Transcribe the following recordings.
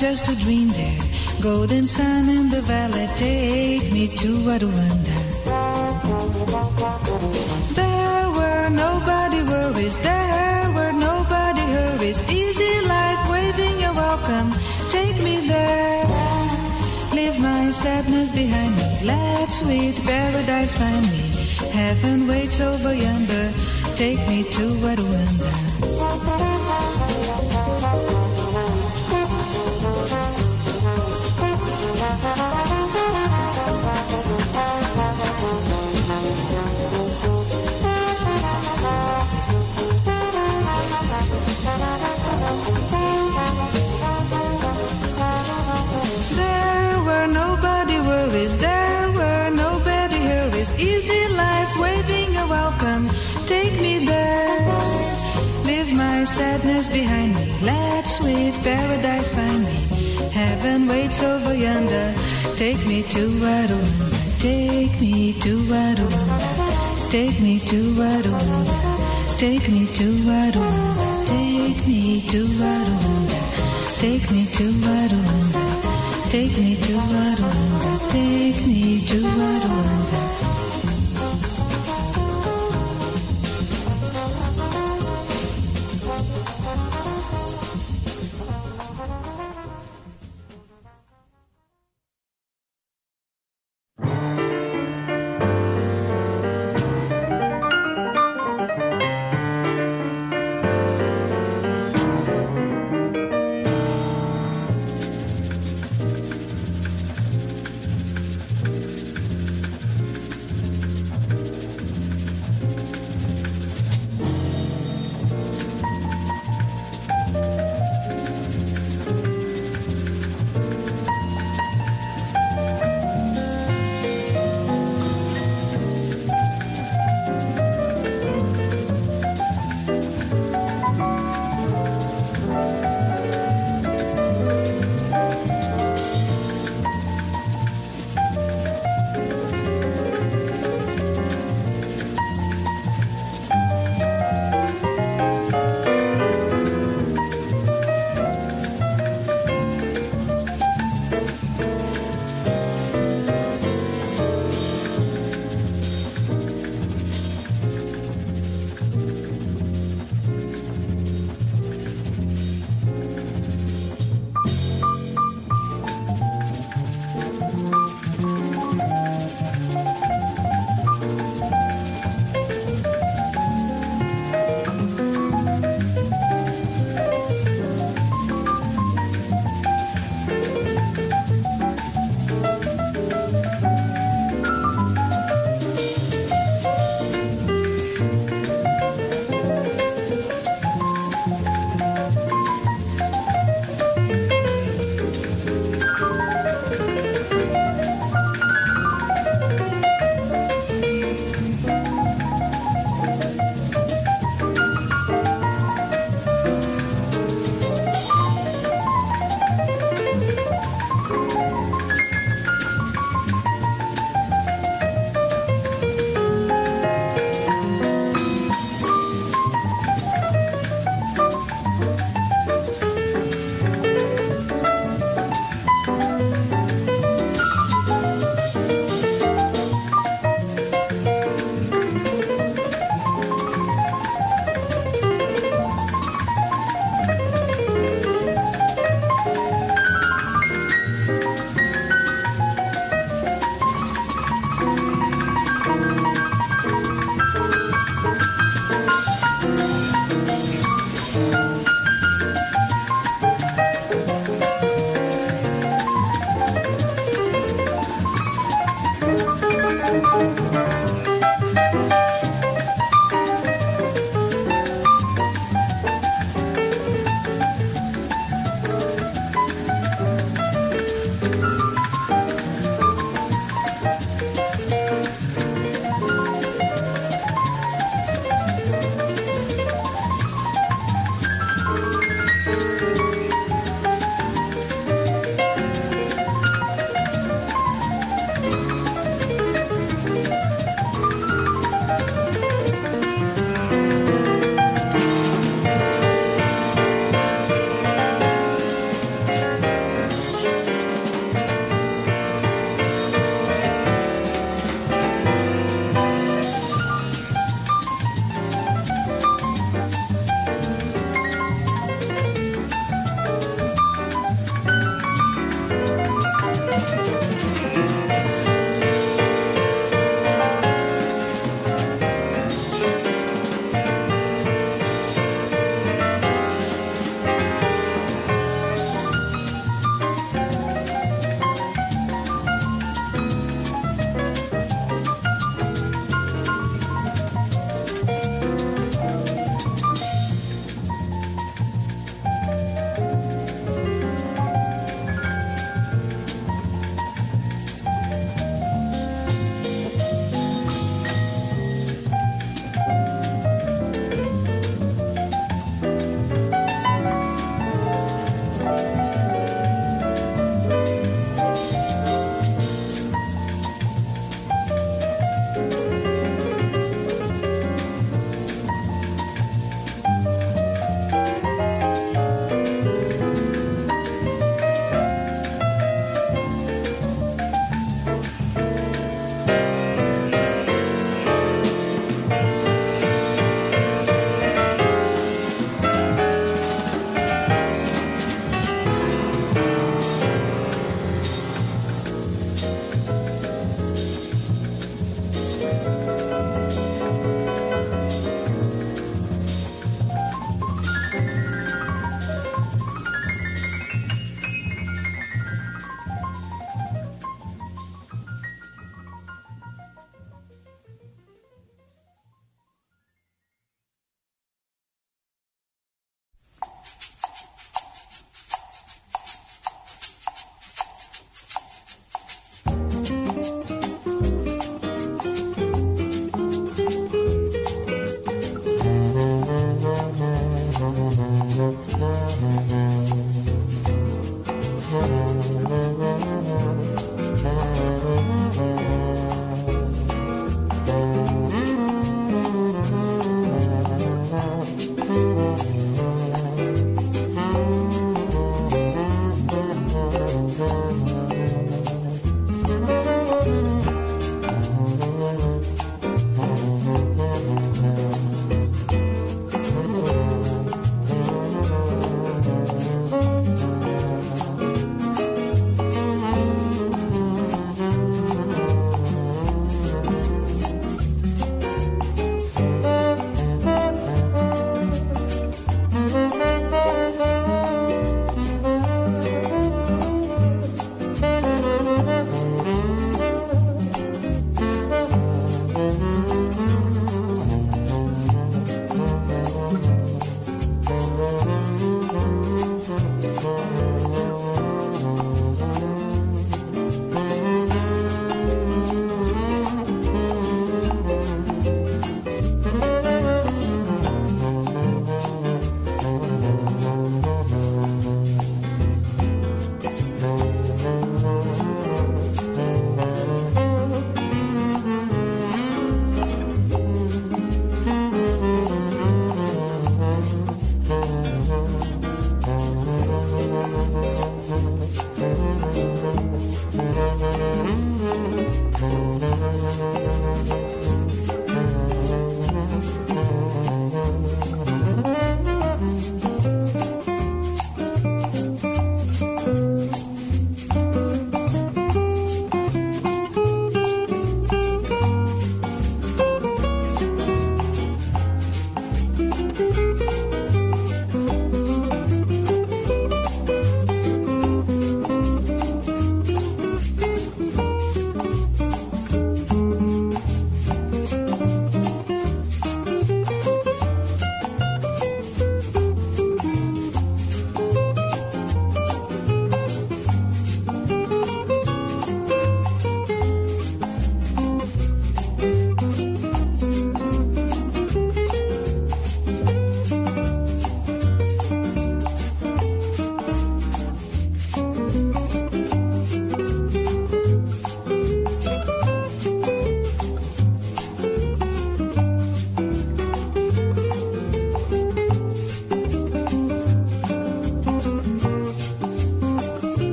just a dream there. Golden sun in the valley, take me to Rwanda. There were nobody worries, there were nobody hurries. Easy life, waving your welcome, take me there. Leave my sadness behind me, let sweet paradise find me. Heaven waits over yonder, take me to Rwanda. Behind me, let sweet paradise find me. Heaven waits over yonder, take me to Rwanda, take me to Rwanda, take me to Rwanda, take me to Rwanda, take me to Rwanda, take me to Rwanda. Take me to Rwanda, take me to Rwanda.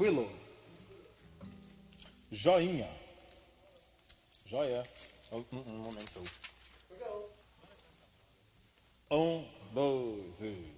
Tranquilo. Joinha. Joia. Um, um momento. Um, dois e.